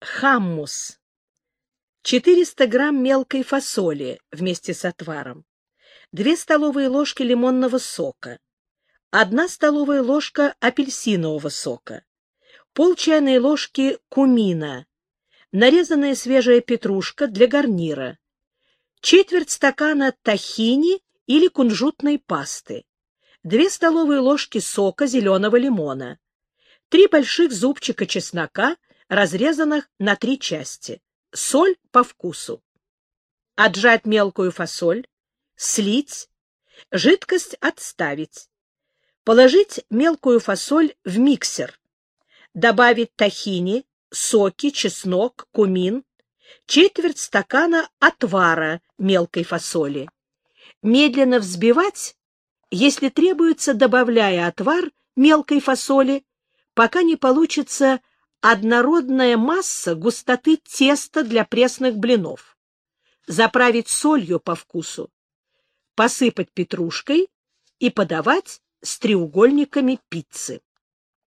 Хаммус. 400 грамм мелкой фасоли вместе с отваром. 2 столовые ложки лимонного сока. 1 столовая ложка апельсинового сока. Пол чайной ложки кумина. Нарезанная свежая петрушка для гарнира. Четверть стакана тахини или кунжутной пасты. 2 столовые ложки сока зеленого лимона. 3 больших зубчика чеснока, разрезанных на три части соль по вкусу. Отжать мелкую фасоль, слить, жидкость отставить. Положить мелкую фасоль в миксер. Добавить тахини, соки, чеснок, кумин, четверть стакана отвара мелкой фасоли. Медленно взбивать, если требуется, добавляя отвар мелкой фасоли, пока не получится однородная масса густоты теста для пресных блинов. Заправить солью по вкусу. Посыпать петрушкой и подавать с треугольниками пиццы.